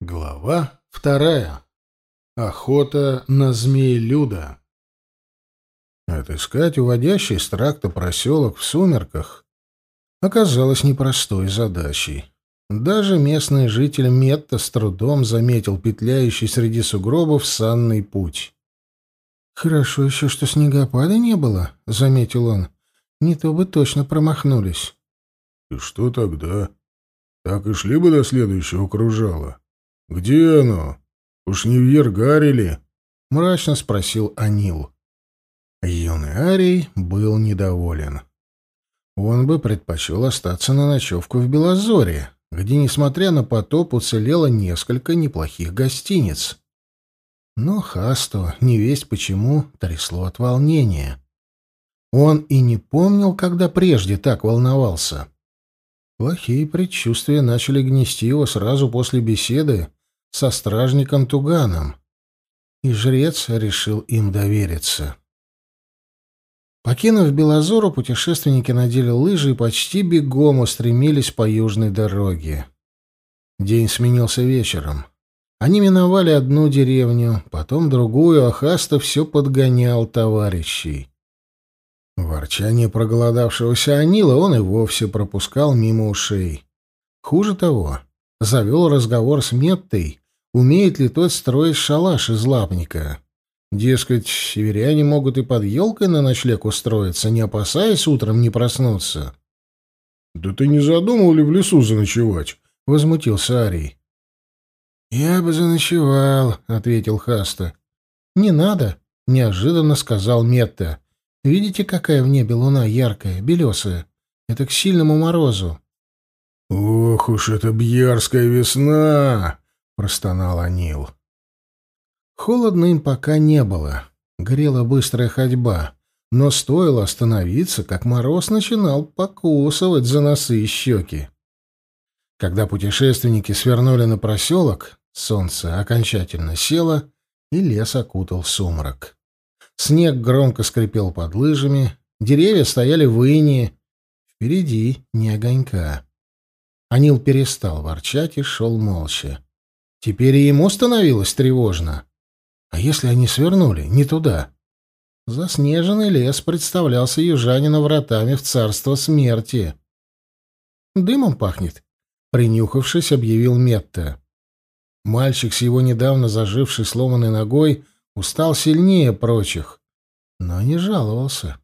Глава вторая. Охота на змеи-люда. Отыскать уводящий с тракта проселок в сумерках оказалось непростой задачей. Даже местный житель Метта с трудом заметил петляющий среди сугробов санный путь. «Хорошо еще, что снегопада не было», — заметил он. «Не то бы точно промахнулись». «И что тогда? Так и шли бы до следующего кружала». «Где оно? Уж не в Ергаре ли?» — мрачно спросил Анил. Юный Арий был недоволен. Он бы предпочел остаться на ночевку в Белозоре, где, несмотря на потоп, уцелело несколько неплохих гостиниц. Но Хасту, невесть почему, трясло от волнения. Он и не помнил, когда прежде так волновался. Плохие предчувствия начали гнести его сразу после беседы со стражником Туганом, и жрец решил им довериться. Покинув Белозору, путешественники надели лыжи и почти бегом устремились по южной дороге. День сменился вечером. Они миновали одну деревню, потом другую, а Хаста все подгонял товарищей. Ворчание проголодавшегося Анила он и вовсе пропускал мимо ушей. Хуже того, завел разговор с Меттой, умеет ли тот строить шалаш из лапника. Дескать, северяне могут и под елкой на ночлег устроиться, не опасаясь утром не проснуться. — Да ты не задумал ли в лесу заночевать? — возмутился Арий. — Я бы заночевал, — ответил Хаста. — Не надо, — неожиданно сказал Метта. — Видите, какая в небе луна яркая, белесая? Это к сильному морозу. — Ох уж эта бьярская весна! простонал Анил. Холодно им пока не было. Грела быстрая ходьба. Но стоило остановиться, как мороз начинал покусывать за носы и щеки. Когда путешественники свернули на проселок, солнце окончательно село, и лес окутал сумрак. Снег громко скрипел под лыжами, деревья стояли в инии, впереди не огонька. Анил перестал ворчать и шел молча. Теперь и ему становилось тревожно. А если они свернули не туда? Заснеженный лес представлялся южанину вратами в царство смерти. «Дымом пахнет», — принюхавшись, объявил Метта. Мальчик с его недавно зажившей сломанной ногой устал сильнее прочих, но не жаловался.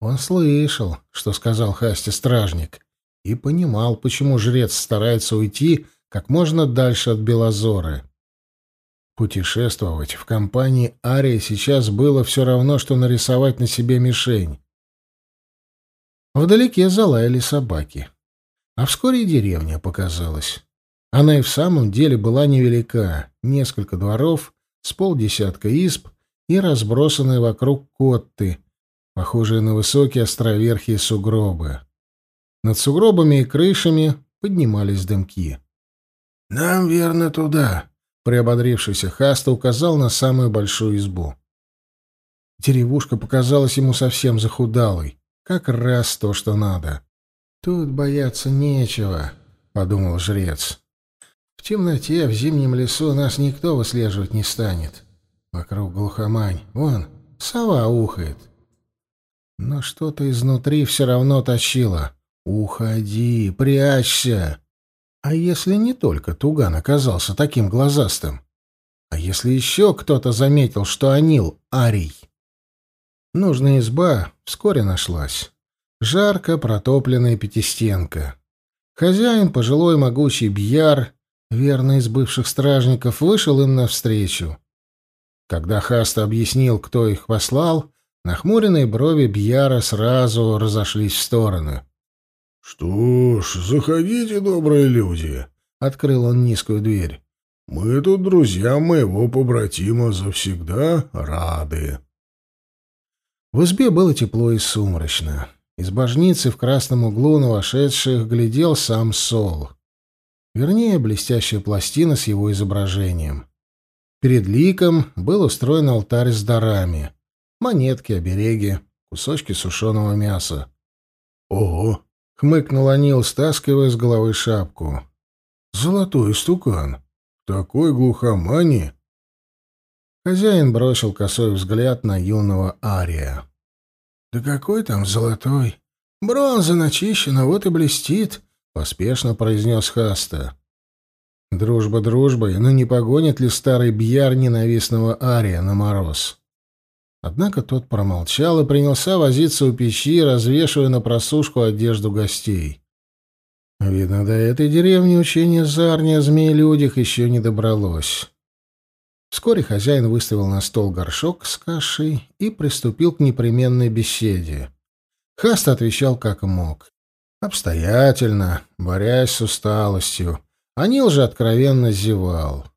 Он слышал, что сказал Хасти стражник, и понимал, почему жрец старается уйти, — как можно дальше от Белозоры. Путешествовать в компании Арии сейчас было все равно, что нарисовать на себе мишень. Вдалеке залаяли собаки. А вскоре и деревня показалась. Она и в самом деле была невелика. Несколько дворов, с полдесятка исп и разбросанные вокруг котты, похожие на высокие островерхие сугробы. Над сугробами и крышами поднимались дымки. «Нам верно туда», — приободрившийся Хаста указал на самую большую избу. Деревушка показалась ему совсем захудалой. Как раз то, что надо. «Тут бояться нечего», — подумал жрец. «В темноте, в зимнем лесу нас никто выслеживать не станет. Вокруг глухомань. Вон, сова ухает». Но что-то изнутри все равно тащило. «Уходи, прячься!» А если не только Туган оказался таким глазастым? А если еще кто-то заметил, что Анил — арий? Нужная изба вскоре нашлась. Жарко протопленная пятистенка. Хозяин, пожилой могучий Бьяр, верный из бывших стражников, вышел им навстречу. Когда Хаста объяснил, кто их послал, нахмуренные брови Бьяра сразу разошлись в сторону. «Что ж, заходите, добрые люди!» — открыл он низкую дверь. «Мы тут друзья моего побратима завсегда рады». В избе было тепло и сумрачно. Из божницы в красном углу на вошедших глядел сам Сол. Вернее, блестящая пластина с его изображением. Перед ликом был устроен алтарь с дарами. Монетки, обереги, кусочки сушеного мяса. «Ого! хмыкнула Нил, стаскивая с головы шапку. «Золотой стукан! Такой глухомани!» Хозяин бросил косой взгляд на юного Ария. «Да какой там золотой? Бронза начищена, вот и блестит!» — поспешно произнес Хаста. «Дружба дружбой, но не погонит ли старый бьяр ненавистного Ария на мороз?» Однако тот промолчал и принялся возиться у печи, развешивая на просушку одежду гостей. Видно, до этой деревни учение Зарни о змеи-людях еще не добралось. Вскоре хозяин выставил на стол горшок с кашей и приступил к непременной беседе. Хаст отвечал как мог. Обстоятельно, борясь с усталостью. Анил же откровенно зевал.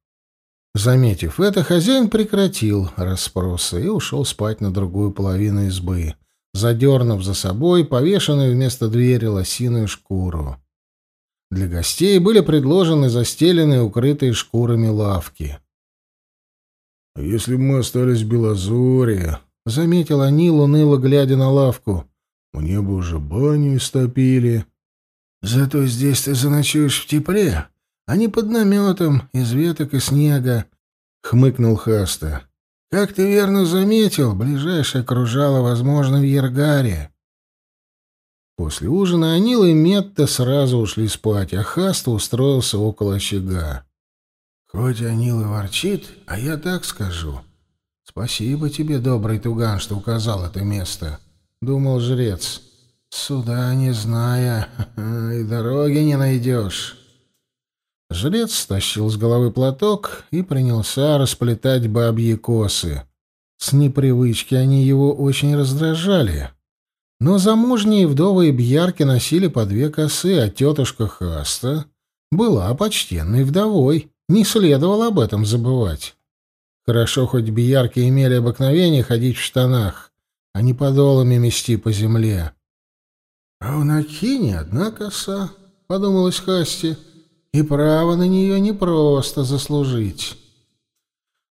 Заметив это, хозяин прекратил расспросы и ушел спать на другую половину избы, задернув за собой повешенную вместо двери лосиную шкуру. Для гостей были предложены застеленные укрытые шкурами лавки. «Если бы мы остались в Белозоре», — заметил Анил, уныло глядя на лавку, — «мне бы уже баню истопили». «Зато здесь ты заночуешь в тепле», а Они под наметом, из веток и снега, — хмыкнул Хаста. — Как ты верно заметил, ближайшее кружало, возможно, в Ергаре. После ужина Анил и Метта сразу ушли спать, а Хаста устроился около очага. — Хоть Анил и ворчит, а я так скажу. — Спасибо тебе, добрый туган, что указал это место, — думал жрец. — Сюда не зная, и дороги не найдешь. Жрец стащил с головы платок и принялся расплетать бабьи косы. С непривычки они его очень раздражали. Но замужние вдовы и бьярки носили по две косы, а тетушка Хаста была почтенной вдовой. Не следовало об этом забывать. Хорошо, хоть бьярки имели обыкновение ходить в штанах, а не подолами мести по земле. — А у Накини одна коса, — подумалась Хасти, — и право на нее не просто заслужить.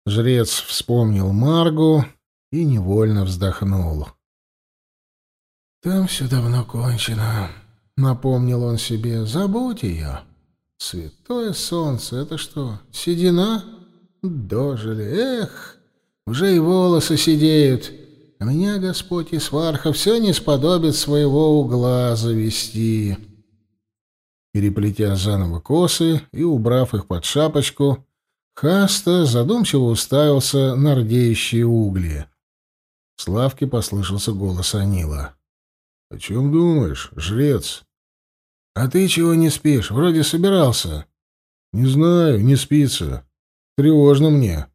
Жрец вспомнил Маргу и невольно вздохнул. «Там все давно кончено», — напомнил он себе. «Забудь ее. Святое солнце — это что, седина? Дожили. Эх, уже и волосы седеют. А меня Господь и сварха все не сподобит своего угла завести». Переплетя заново косы и убрав их под шапочку, Хаста задумчиво уставился на рдеющие угли. С лавки послышался голос Анила. — О чем думаешь, жрец? — А ты чего не спишь? Вроде собирался. — Не знаю, не спится. Тревожно мне.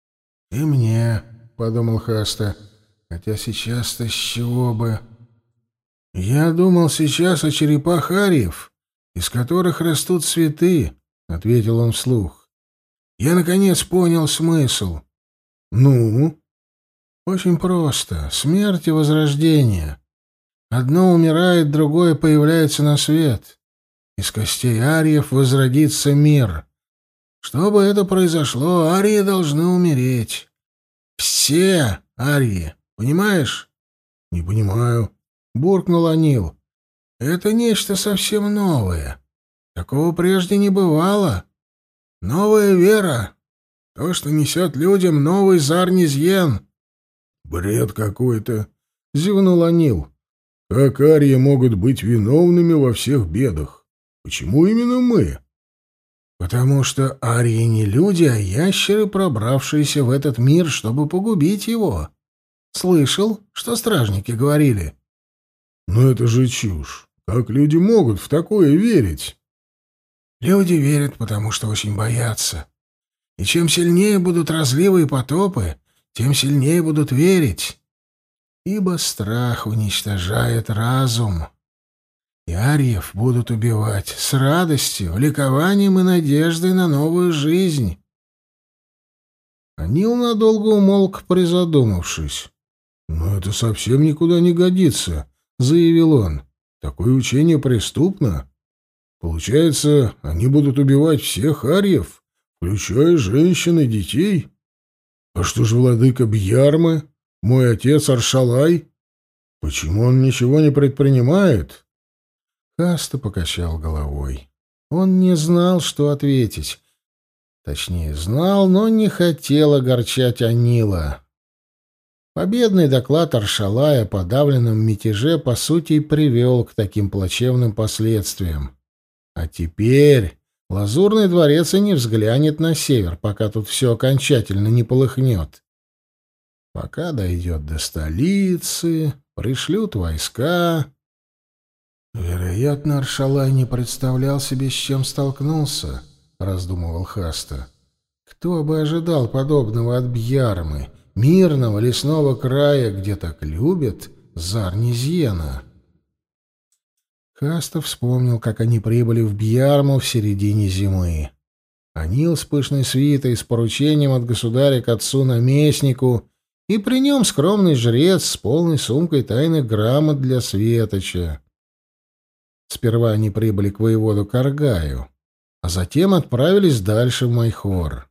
— И мне, — подумал Хаста. — Хотя сейчас-то с чего бы... Я думал сейчас о черепах Ариев из которых растут цветы, — ответил он вслух. Я, наконец, понял смысл. Ну? Очень просто. Смерть и возрождение. Одно умирает, другое появляется на свет. Из костей ариев возродится мир. Чтобы это произошло, арии должны умереть. Все арии. Понимаешь? — Не понимаю. — буркнул Анил. Это нечто совсем новое. Такого прежде не бывало. Новая вера. То, что несет людям новый Зарнизьен. Бред какой-то, — зевнул Анил. Как арии могут быть виновными во всех бедах? Почему именно мы? Потому что арии не люди, а ящеры, пробравшиеся в этот мир, чтобы погубить его. Слышал, что стражники говорили? Но это же чушь. Как люди могут в такое верить? Люди верят, потому что очень боятся. И чем сильнее будут разливы и потопы, тем сильнее будут верить. Ибо страх уничтожает разум. И арьев будут убивать с радостью, ликованием и надеждой на новую жизнь. Анил надолго умолк, призадумавшись. «Но это совсем никуда не годится», — заявил он. Такое учение преступно. Получается, они будут убивать всех арьев, включая женщин и детей? А что ж владыка Бьярмы, мой отец Аршалай? Почему он ничего не предпринимает? Каста покачал головой. Он не знал, что ответить. Точнее, знал, но не хотел огорчать Анила. Победный доклад Аршалая о подавленном мятеже, по сути, и привел к таким плачевным последствиям. А теперь Лазурный дворец и не взглянет на север, пока тут все окончательно не полыхнет. Пока дойдет до столицы, пришлют войска. «Вероятно, Аршалай не представлял себе, с чем столкнулся», — раздумывал Хаста. «Кто бы ожидал подобного от Бьярмы?» мирного лесного края, где так любят Зарнизьена. Каста вспомнил, как они прибыли в Бьярму в середине зимы. Анил с пышной свитой, с поручением от государя к отцу-наместнику, и при нем скромный жрец с полной сумкой тайных грамот для Светоча. Сперва они прибыли к воеводу Каргаю, а затем отправились дальше в Майхор.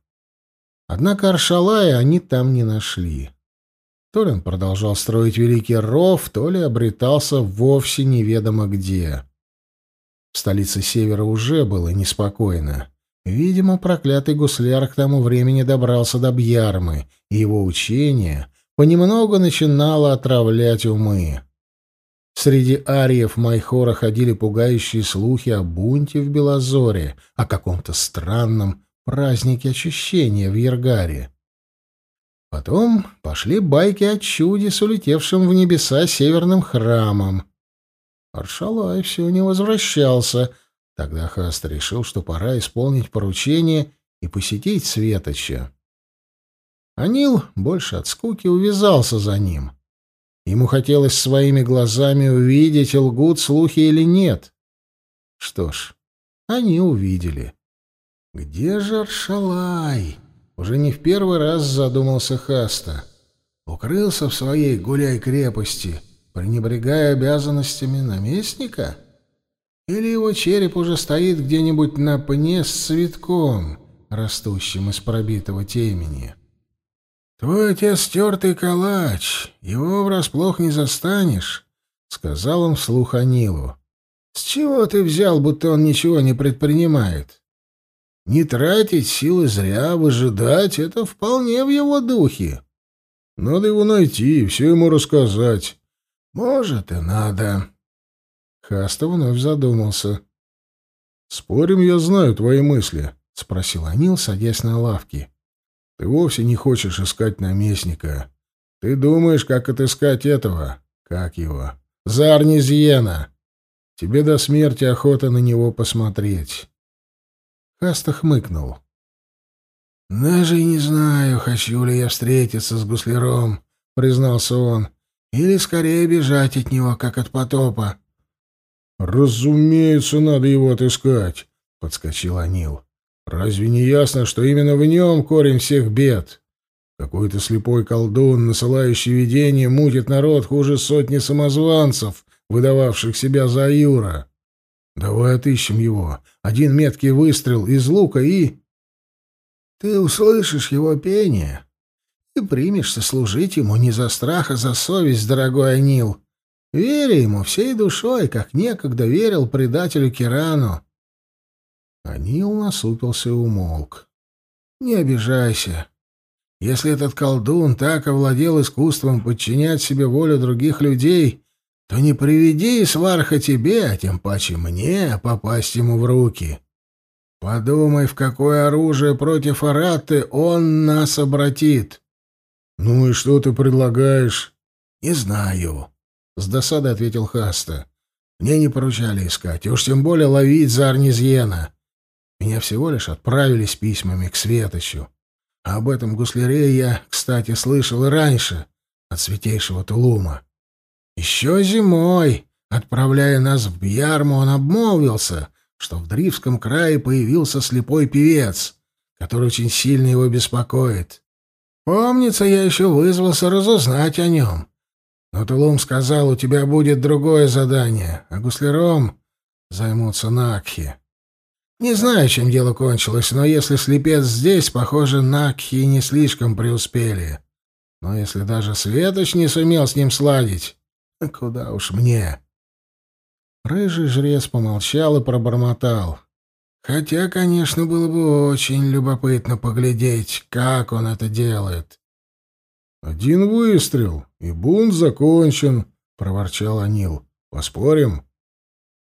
Однако Аршалая они там не нашли. То ли он продолжал строить Великий Ров, то ли обретался вовсе неведомо где. В столице Севера уже было неспокойно. Видимо, проклятый гусляр к тому времени добрался до Бьярмы, и его учение понемногу начинало отравлять умы. Среди ариев Майхора ходили пугающие слухи о бунте в Белозоре, о каком-то странном Праздники очищения в Ергаре. Потом пошли байки о чуде с улетевшим в небеса северным храмом. Аршалай все не возвращался. Тогда Хаст решил, что пора исполнить поручение и посетить Светоча. Анил больше от скуки увязался за ним. Ему хотелось своими глазами увидеть, лгут слухи или нет. Что ж, они увидели. «Где же Аршалай?» — уже не в первый раз задумался Хаста. «Укрылся в своей гуляй-крепости, пренебрегая обязанностями наместника? Или его череп уже стоит где-нибудь на пне с цветком, растущим из пробитого темени?» «Твой отец тертый калач, его врасплох не застанешь», — сказал он вслух Анилу. «С чего ты взял, будто он ничего не предпринимает?» Не тратить силы зря, выжидать — это вполне в его духе. Надо его найти и все ему рассказать. Может, и надо. Хаста вновь задумался. «Спорим, я знаю твои мысли», — спросил Анил, садясь на лавке. «Ты вовсе не хочешь искать наместника. Ты думаешь, как отыскать этого? Как его? Зарнизьена. Тебе до смерти охота на него посмотреть. Каста хмыкнул. «Даже не знаю, хочу ли я встретиться с гусляром», — признался он, — «или скорее бежать от него, как от потопа». «Разумеется, надо его отыскать», — подскочил Анил. «Разве не ясно, что именно в нем корень всех бед? Какой-то слепой колдун, насылающий видение, мутит народ хуже сотни самозванцев, выдававших себя за Юра. «Давай отыщем его. Один меткий выстрел из лука и...» «Ты услышишь его пение и примешься служить ему не за страх, а за совесть, дорогой Анил. Вери ему всей душой, как некогда верил предателю Кирану». Анил насупился и умолк. «Не обижайся. Если этот колдун так овладел искусством подчинять себе волю других людей, то не приведи, сварха, тебе, а тем паче мне, попасть ему в руки. Подумай, в какое оружие против Араты он нас обратит. — Ну и что ты предлагаешь? — Не знаю, — с досадой ответил Хаста. — Мне не поручали искать, уж тем более ловить за Арнизьена. Меня всего лишь отправили с письмами к Светочу. Об этом гусляре я, кстати, слышал и раньше от святейшего Тулума. Еще зимой, отправляя нас в Бьярму, он обмолвился, что в Дрифском крае появился слепой певец, который очень сильно его беспокоит. Помнится, я еще вызвался разузнать о нем. Но Тулум сказал, у тебя будет другое задание, а Гуслером займутся Накхи. Не знаю, чем дело кончилось, но если слепец здесь, похоже, Накхи не слишком преуспели. Но если даже Светоч не сумел с ним сладить, а куда уж мне? Рыжий жрец помолчал и пробормотал. Хотя, конечно, было бы очень любопытно поглядеть, как он это делает. «Один выстрел, и бунт закончен», — проворчал Анил. «Поспорим?»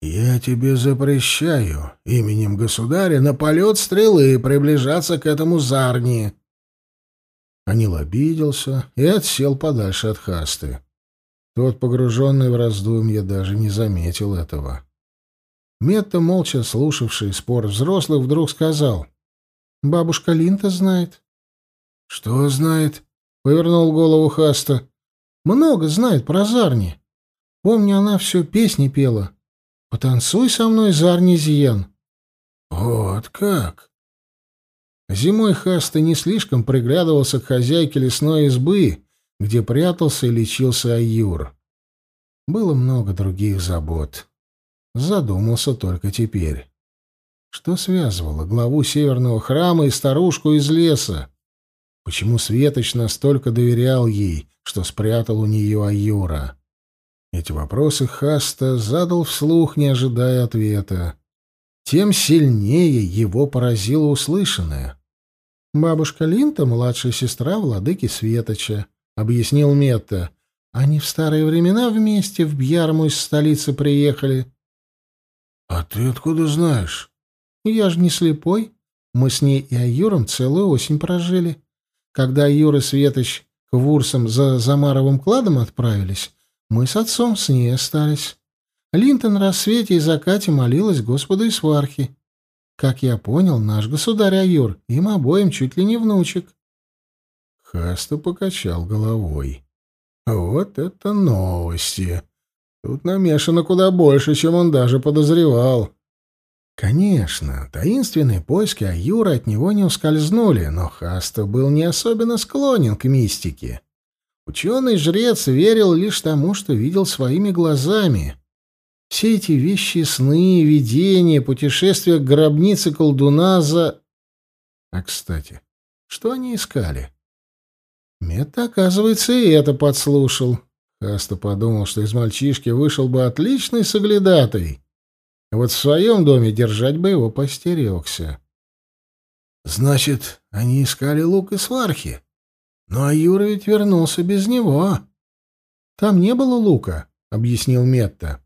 «Я тебе запрещаю именем государя на полет стрелы приближаться к этому Зарни». Анил обиделся и отсел подальше от Хасты. Тот, погруженный в раздумья, даже не заметил этого. Метта, молча слушавший спор взрослых, вдруг сказал. «Бабушка Линта знает». «Что знает?» — повернул голову Хаста. «Много знает про Зарни. Помню, она все песни пела. Потанцуй со мной, Зарни Зиен». «Вот как!» Зимой Хаста не слишком приглядывался к хозяйке лесной избы, где прятался и лечился Аюр. Было много других забот. Задумался только теперь. Что связывало главу северного храма и старушку из леса? Почему Светоч настолько доверял ей, что спрятал у нее Аюра? Эти вопросы Хаста задал вслух, не ожидая ответа. Тем сильнее его поразило услышанное. Бабушка Линта — младшая сестра владыки Светоча объяснил Метта. Они в старые времена вместе в Бьярму из столицы приехали. А ты откуда знаешь? Я же не слепой. Мы с ней и Аюром целую осень прожили. Когда Аюр и Светоч к Вурсам за Замаровым кладом отправились, мы с отцом с ней остались. Линтон на рассвете и закате молилась Господу и свархи. Как я понял, наш государь Аюр, им обоим чуть ли не внучек. Хаста покачал головой. «Вот это новости! Тут намешано куда больше, чем он даже подозревал». Конечно, таинственные поиски Аюра от него не ускользнули, но Хаста был не особенно склонен к мистике. Ученый-жрец верил лишь тому, что видел своими глазами. Все эти вещи — сны, видения, путешествия к гробнице колдуна за... А, кстати, что они искали? Мета, оказывается, и это подслушал. Каста подумал, что из мальчишки вышел бы отличный соглядатый. Вот в своем доме держать бы его постерегся. Значит, они искали лук и свархи. Ну а Юра ведь вернулся без него. Там не было лука, объяснил Метта.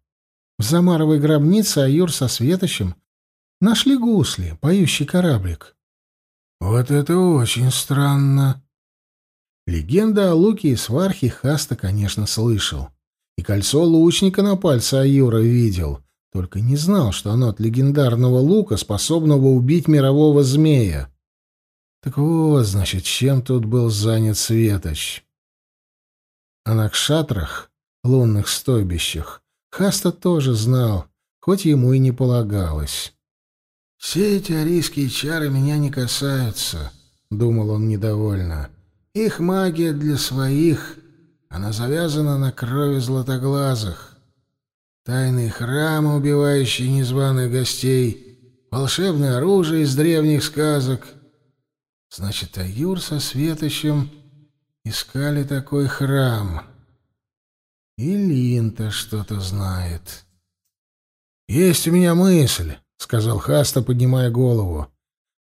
В Замаровой гробнице Аюр со Светочем нашли гусли, поющий кораблик. Вот это очень странно, Легенда о луке и свархе Хаста, конечно, слышал. И кольцо лучника на пальце Аюра видел, только не знал, что оно от легендарного лука, способного убить мирового змея. Так вот, значит, чем тут был занят Светоч. А о Накшатрах, лунных стойбищах, Хаста тоже знал, хоть ему и не полагалось. «Все эти арийские чары меня не касаются», — думал он недовольно. — их магия для своих, она завязана на крови златоглазых. Тайные храмы, убивающие незваных гостей, волшебное оружие из древних сказок. Значит, Аюр со Светочем искали такой храм. И Линта что-то знает. «Есть у меня мысль», — сказал Хаста, поднимая голову.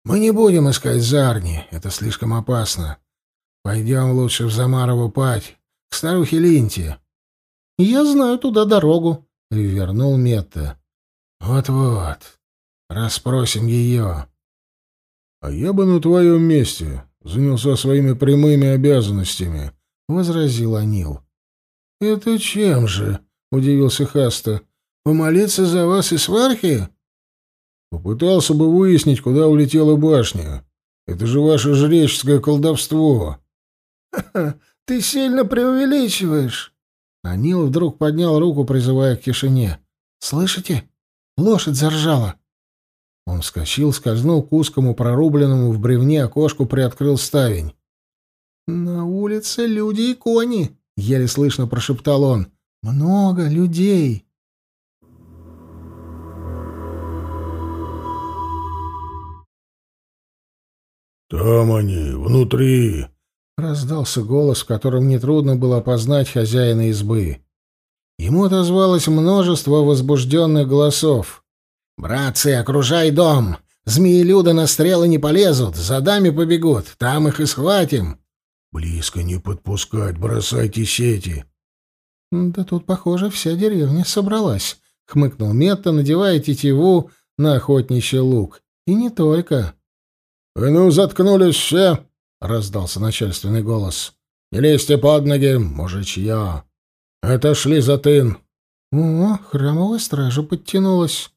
«Мы не будем искать Зарни, это слишком опасно. Пойдем лучше в Замарову пать, к старухе Линте. — Я знаю туда дорогу, — вернул Метта. Вот — Вот-вот. Расспросим ее. — А я бы на твоем месте занялся своими прямыми обязанностями, — возразил Анил. — Это чем же? — удивился Хаста. — Помолиться за вас и свархи? — Попытался бы выяснить, куда улетела башня. Это же ваше жреческое колдовство. Ты сильно преувеличиваешь. Анил вдруг поднял руку, призывая к тишине. Слышите? Лошадь заржала. Он вскочил, скользнул к узкому прорубленному в бревне окошку, приоткрыл ставень. «На улице люди и кони», — еле слышно прошептал он. «Много людей». «Там они, внутри», Раздался голос, в котором нетрудно было опознать хозяина избы. Ему отозвалось множество возбужденных голосов. «Братцы, окружай дом! Змеи-люда на стрелы не полезут, за дами побегут, там их и схватим!» «Близко не подпускать, бросайте сети!» «Да тут, похоже, вся деревня собралась», — хмыкнул Метта, надевая тетиву на охотничий лук. «И не только». «И ну, заткнулись все!» раздался начальственный голос. «Не лезьте под ноги, мужичья!» это шли затын". «О, храмовая стража подтянулась!»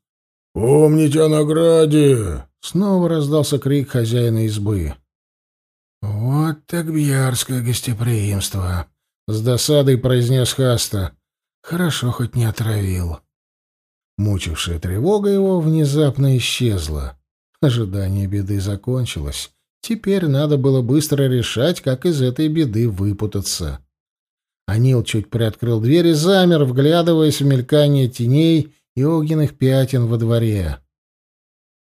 «Помните о награде!» Снова раздался крик хозяина избы. «Вот так бьярское гостеприимство!» — с досадой произнес Хаста. «Хорошо, хоть не отравил». Мучившая тревога его внезапно исчезла. Ожидание беды закончилось. Теперь надо было быстро решать, как из этой беды выпутаться. Анил чуть приоткрыл дверь и замер, вглядываясь в мелькание теней и огненных пятен во дворе.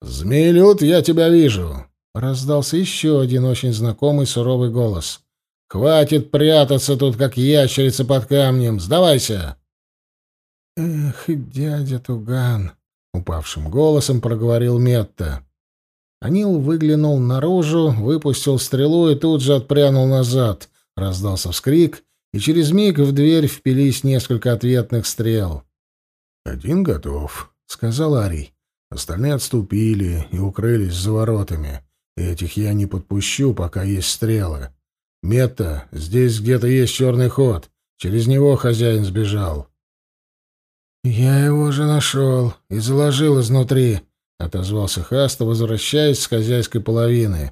«Змеилют, я тебя вижу!» — раздался еще один очень знакомый суровый голос. «Хватит прятаться тут, как ящерица под камнем! Сдавайся!» «Эх, дядя Туган!» — упавшим голосом проговорил Метта. Анил выглянул наружу, выпустил стрелу и тут же отпрянул назад. Раздался вскрик, и через миг в дверь впились несколько ответных стрел. «Один готов», — сказал Арий. Остальные отступили и укрылись за воротами. Этих я не подпущу, пока есть стрелы. Метта, здесь где-то есть черный ход. Через него хозяин сбежал. Я его же нашел и заложил изнутри, — отозвался Хаста, возвращаясь с хозяйской половины.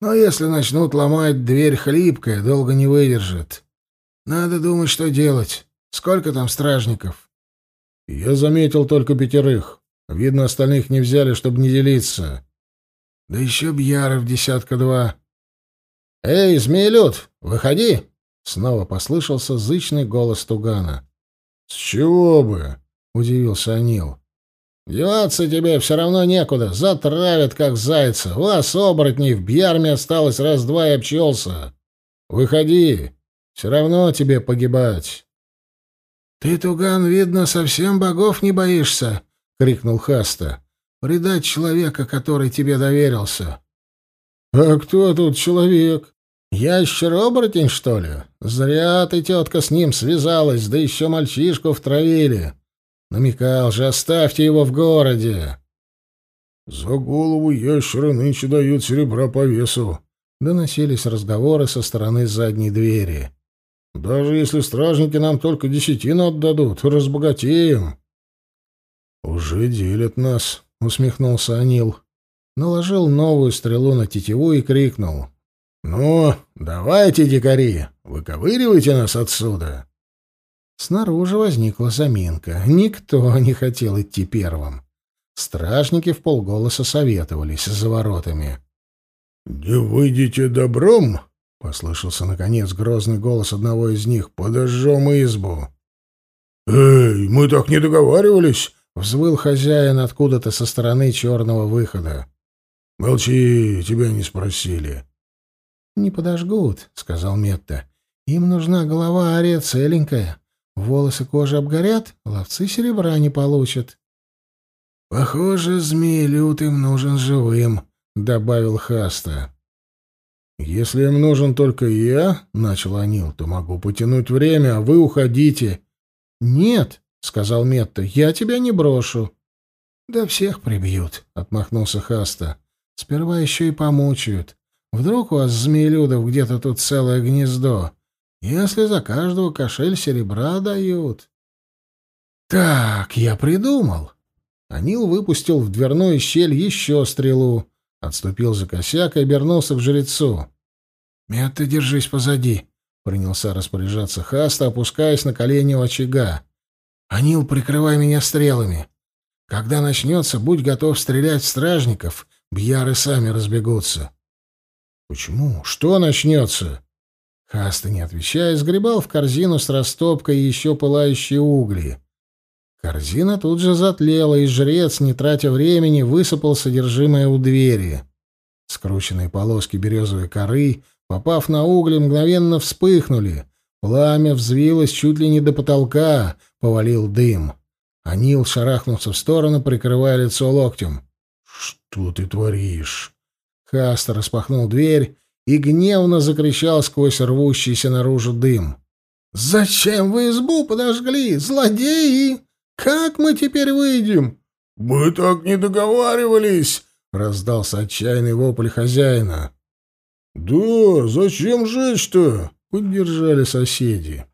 «Но если начнут ломать, дверь хлипкая, долго не выдержит. Надо думать, что делать. Сколько там стражников?» «Я заметил только пятерых. Видно, остальных не взяли, чтобы не делиться». «Да еще бьяров десятка-два». «Эй, змеелюд, выходи!» — снова послышался зычный голос Тугана. «С чего бы?» — удивился Анил. Деваться тебе все равно некуда. Затравят, как зайца. Вас, оборотней, в бьярме осталось раз-два и обчелся. Выходи. Все равно тебе погибать. — Ты, Туган, видно, совсем богов не боишься, — крикнул Хаста. — Предать человека, который тебе доверился. — А кто тут человек? Ящер-оборотень, что ли? Зря ты, тетка, с ним связалась, да еще мальчишку втравили. — Намекал же, оставьте его в городе. За голову ящера нынче дают серебра по весу. Доносились разговоры со стороны задней двери. Даже если стражники нам только десятину отдадут, разбогатеем. Уже делят нас, усмехнулся Анил. Наложил новую стрелу на тетиву и крикнул: "Ну, давайте, дикари, выковыривайте нас отсюда!" Снаружи возникла заминка. Никто не хотел идти первым. Стражники в полголоса советовались за воротами. «Не выйдите добром!» — послышался, наконец, грозный голос одного из них. «Подожжем избу!» «Эй, мы так не договаривались!» — взвыл хозяин откуда-то со стороны черного выхода. «Молчи, тебя не спросили». «Не подожгут», — сказал Метта. «Им нужна голова а оря целенькая». Волосы кожи обгорят, ловцы серебра не получат. — Похоже, змей лютым нужен живым, — добавил Хаста. — Если им нужен только я, — начал Анил, — то могу потянуть время, а вы уходите. — Нет, — сказал Метта, — я тебя не брошу. — Да всех прибьют, — отмахнулся Хаста. — Сперва еще и помучают. Вдруг у вас, змеелюдов, где-то тут целое гнездо если за каждого кошель серебра дают. Так, я придумал. Анил выпустил в дверную щель еще стрелу, отступил за косяк и обернулся к жрецу. «Мед, ты держись позади», — принялся распоряжаться Хаста, опускаясь на колени у очага. «Анил, прикрывай меня стрелами. Когда начнется, будь готов стрелять стражников, бьяры сами разбегутся». «Почему? Что начнется?» Хаста, не отвечая, сгребал в корзину с растопкой еще пылающие угли. Корзина тут же затлела, и жрец, не тратя времени, высыпал содержимое у двери. Скрученные полоски березовой коры, попав на угли, мгновенно вспыхнули. Пламя взвилось чуть ли не до потолка, повалил дым. Анил шарахнулся в сторону, прикрывая лицо локтем. «Что ты творишь?» Хаста распахнул дверь и гневно закричал сквозь рвущийся наружу дым. «Зачем вы избу подожгли, злодеи? Как мы теперь выйдем?» «Мы так не договаривались!» — раздался отчаянный вопль хозяина. «Да, зачем жечь-то?» — поддержали соседи.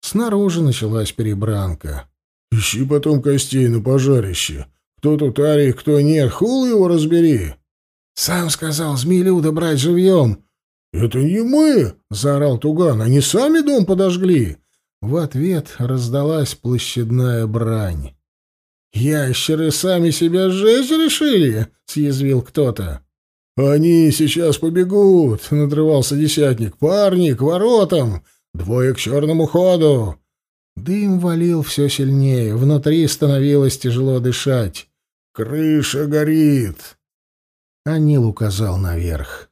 Снаружи началась перебранка. «Ищи потом костей на пожарище. Кто тут арий, кто нет, хул его разбери!» «Сам сказал змеилюда брать живьем!» «Это не мы!» — заорал Туган. «Они сами дом подожгли!» В ответ раздалась площадная брань. «Ящеры сами себя сжечь решили!» — съязвил кто-то. «Они сейчас побегут!» — надрывался десятник. «Парни, к воротам! Двое к черному ходу!» Дым валил все сильнее, внутри становилось тяжело дышать. «Крыша горит!» Анил указал наверх.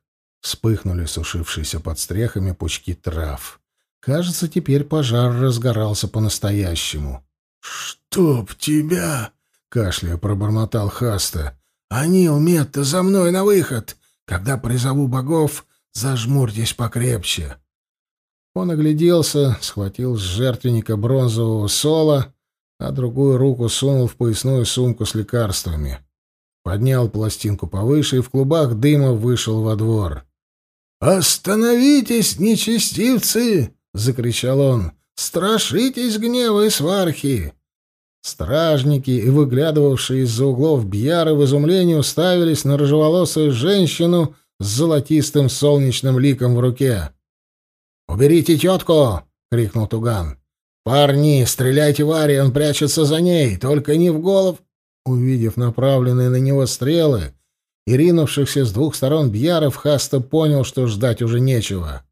Вспыхнули сушившиеся под стрехами пучки трав. Кажется, теперь пожар разгорался по-настоящему. «Чтоб тебя!» — кашляя пробормотал Хаста. «Анил, Метта, за мной на выход! Когда призову богов, зажмурьтесь покрепче!» Он огляделся, схватил с жертвенника бронзового сола, а другую руку сунул в поясную сумку с лекарствами. Поднял пластинку повыше и в клубах дыма вышел во двор. «Остановитесь, нечестивцы!» — закричал он. «Страшитесь гнева и свархи!» Стражники и выглядывавшие из-за углов бьяры в изумлении уставились на рыжеволосую женщину с золотистым солнечным ликом в руке. «Уберите тетку!» — крикнул Туган. «Парни, стреляйте в Ари, он прячется за ней, только не в голову!» Увидев направленные на него стрелы, и ринувшихся с двух сторон бьяров, Хаста понял, что ждать уже нечего.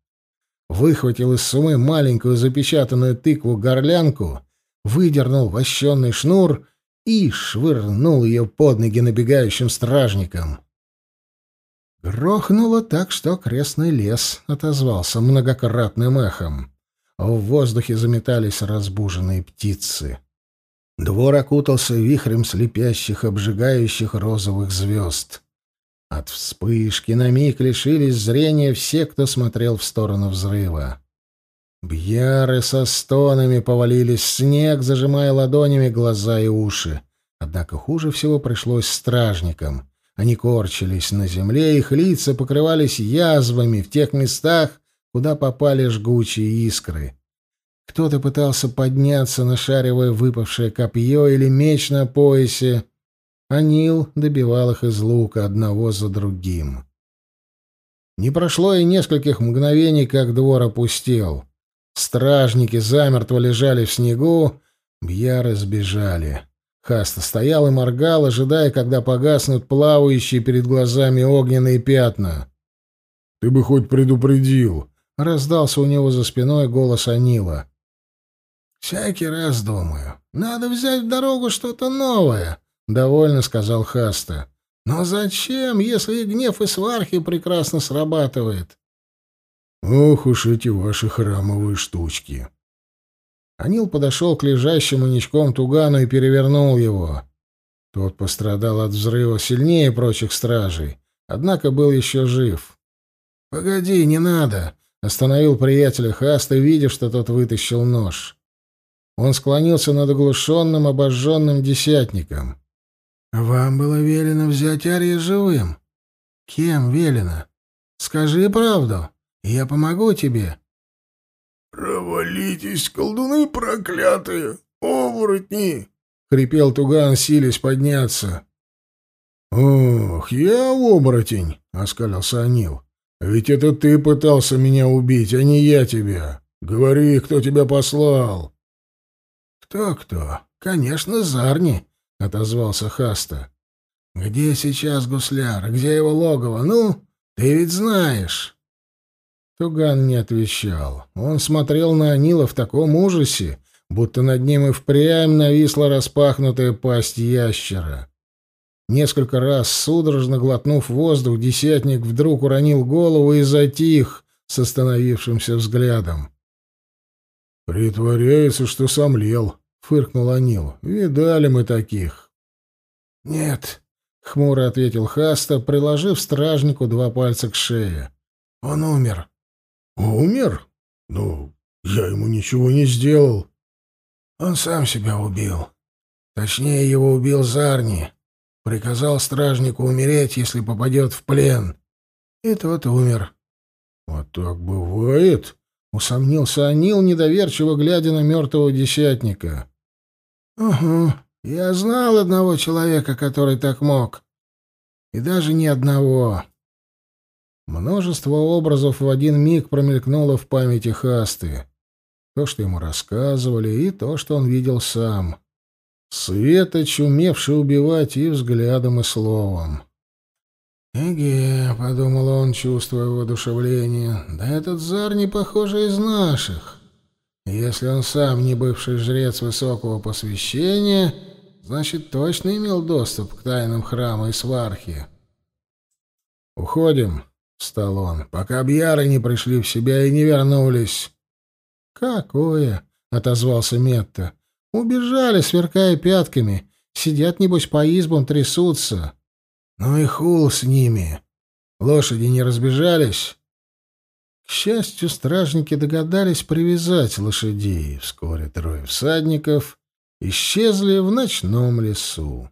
Выхватил из сумы маленькую запечатанную тыкву-горлянку, выдернул вощенный шнур и швырнул ее под ноги набегающим стражникам. Грохнуло так, что крестный лес отозвался многократным эхом. В воздухе заметались разбуженные птицы. Двор окутался вихрем слепящих, обжигающих розовых звезд. От вспышки на миг лишились зрения все, кто смотрел в сторону взрыва. Бьяры со стонами повалились в снег, зажимая ладонями глаза и уши. Однако хуже всего пришлось стражникам. Они корчились на земле, их лица покрывались язвами в тех местах, куда попали жгучие искры. Кто-то пытался подняться, нашаривая выпавшее копье или меч на поясе, Анил добивал их из лука одного за другим. Не прошло и нескольких мгновений, как двор опустел. Стражники замертво лежали в снегу, бьяры сбежали. Хаста стоял и моргал, ожидая, когда погаснут плавающие перед глазами огненные пятна. «Ты бы хоть предупредил!» — раздался у него за спиной голос Анила. «Всякий раз думаю, надо взять в дорогу что-то новое!» Довольно сказал Хаста. Но зачем, если и гнев, и свархи прекрасно срабатывает? Ох уж эти ваши храмовые штучки. Анил подошел к лежащему ничком Тугану и перевернул его. Тот пострадал от взрыва сильнее прочих стражей, однако был еще жив. «Погоди, не надо!» — остановил приятеля Хаста, видя, что тот вытащил нож. Он склонился над оглушенным, обожженным десятником. Вам было велено взять Арья живым. Кем велено? Скажи правду, и я помогу тебе. Провалитесь, колдуны проклятые, оборотни! Крепел Туган, силясь подняться. «Ох, я оборотень!» — оскалился Анил. «Ведь это ты пытался меня убить, а не я тебя. Говори, кто тебя послал!» «Кто-кто? Конечно, Зарни!» — отозвался Хаста. «Где сейчас гусляр? Где его логово? Ну, ты ведь знаешь!» Туган не отвечал. Он смотрел на Анила в таком ужасе, будто над ним и впрямь нависла распахнутая пасть ящера. Несколько раз, судорожно глотнув воздух, десятник вдруг уронил голову и затих с остановившимся взглядом. «Притворяется, что сомлел», фыркнул Анил. Видали мы таких. Нет, хмуро ответил Хаста, приложив стражнику два пальца к шее. Он умер. Умер? Ну, я ему ничего не сделал. Он сам себя убил. Точнее, его убил Зарни. Приказал стражнику умереть, если попадет в плен. И тот умер. — Вот так бывает? — усомнился Анил, недоверчиво глядя на мертвого десятника. «Угу. Я знал одного человека, который так мог. И даже не одного». Множество образов в один миг промелькнуло в памяти Хасты. То, что ему рассказывали, и то, что он видел сам. Света, чумевший убивать и взглядом, и словом. «Эге», — подумал он, чувствуя воодушевление, — «да этот зар не похоже из наших. Если он сам не бывший жрец высокого посвящения, значит, точно имел доступ к тайным храмам и свархи. «Уходим», — встал он, — «пока бьяры не пришли в себя и не вернулись». «Какое?» — отозвался Метта. «Убежали, сверкая пятками. Сидят, небось, по избам, трясутся». «Ну и хул с ними. Лошади не разбежались?» К счастью, стражники догадались привязать лошадей. Вскоре трое всадников исчезли в ночном лесу.